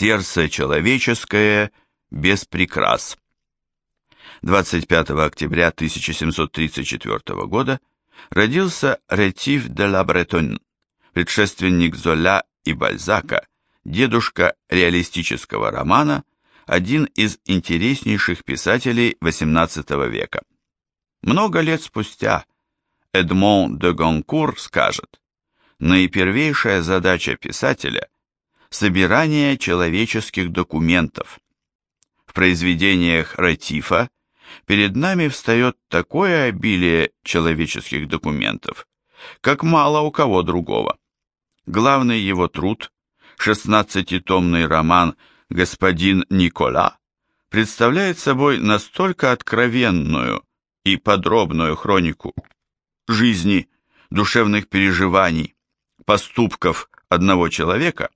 Сердце человеческое без прикрас. 25 октября 1734 года родился Ретив де ла Бретон, предшественник Золя и Бальзака, дедушка реалистического романа, один из интереснейших писателей XVIII века. Много лет спустя Эдмон де Гонкур скажет, наипервейшая задача писателя – собирание человеческих документов. В произведениях Ратифа перед нами встает такое обилие человеческих документов, как мало у кого другого. Главный его труд, шестнадцатитомный роман «Господин Никола», представляет собой настолько откровенную и подробную хронику жизни, душевных переживаний, поступков одного человека,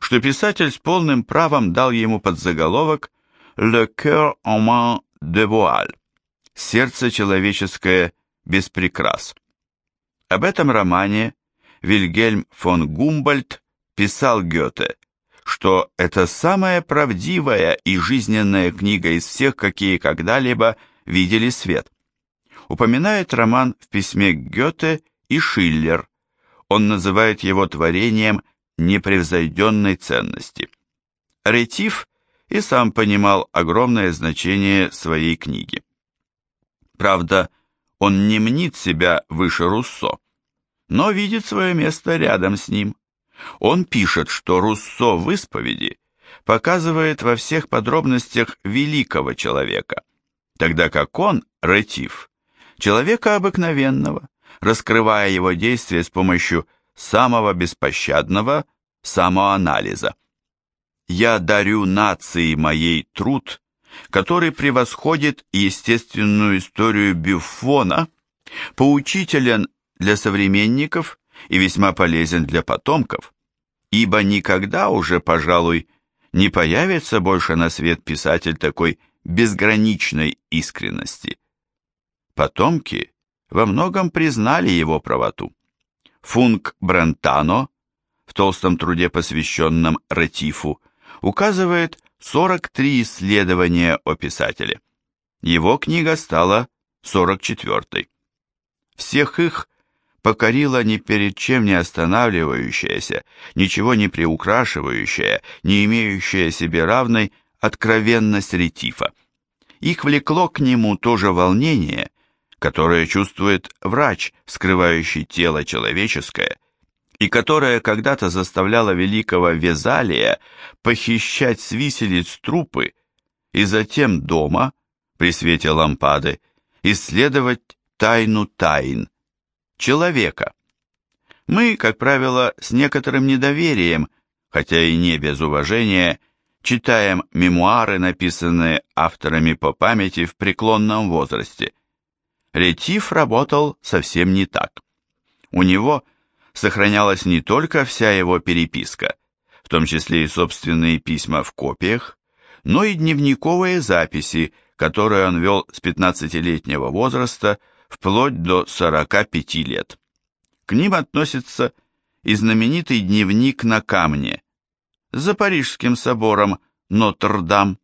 что писатель с полным правом дал ему подзаголовок «Le cœur en de voile» – «Сердце человеческое без прикрас». Об этом романе Вильгельм фон Гумбольдт писал Гёте, что это самая правдивая и жизненная книга из всех, какие когда-либо видели свет. Упоминает роман в письме Гёте и Шиллер. Он называет его творением непревзойденной ценности. Ретив и сам понимал огромное значение своей книги. Правда, он не мнит себя выше Руссо, но видит свое место рядом с ним. Он пишет, что Руссо в исповеди показывает во всех подробностях великого человека, тогда как он, Ретив, человека обыкновенного, раскрывая его действия с помощью самого беспощадного самоанализа. Я дарю нации моей труд, который превосходит естественную историю Бюффона, поучителен для современников и весьма полезен для потомков, ибо никогда уже, пожалуй, не появится больше на свет писатель такой безграничной искренности. Потомки во многом признали его правоту. Функ Брентано в толстом труде, посвященном Ретифу, указывает 43 исследования о писателе. Его книга стала 44-й. Всех их покорила ни перед чем не останавливающаяся, ничего не приукрашивающая, не имеющая себе равной откровенность ретифа. Их влекло к нему то же волнение, которое чувствует врач, скрывающий тело человеческое, и которое когда-то заставляло великого Везалия похищать с виселиц трупы и затем дома, при свете лампады, исследовать тайну тайн, человека. Мы, как правило, с некоторым недоверием, хотя и не без уважения, читаем мемуары, написанные авторами по памяти в преклонном возрасте. Ретив работал совсем не так. У него сохранялась не только вся его переписка, в том числе и собственные письма в копиях, но и дневниковые записи, которые он вел с 15-летнего возраста вплоть до 45 лет. К ним относится и знаменитый дневник на камне за Парижским собором Нотр-Дам.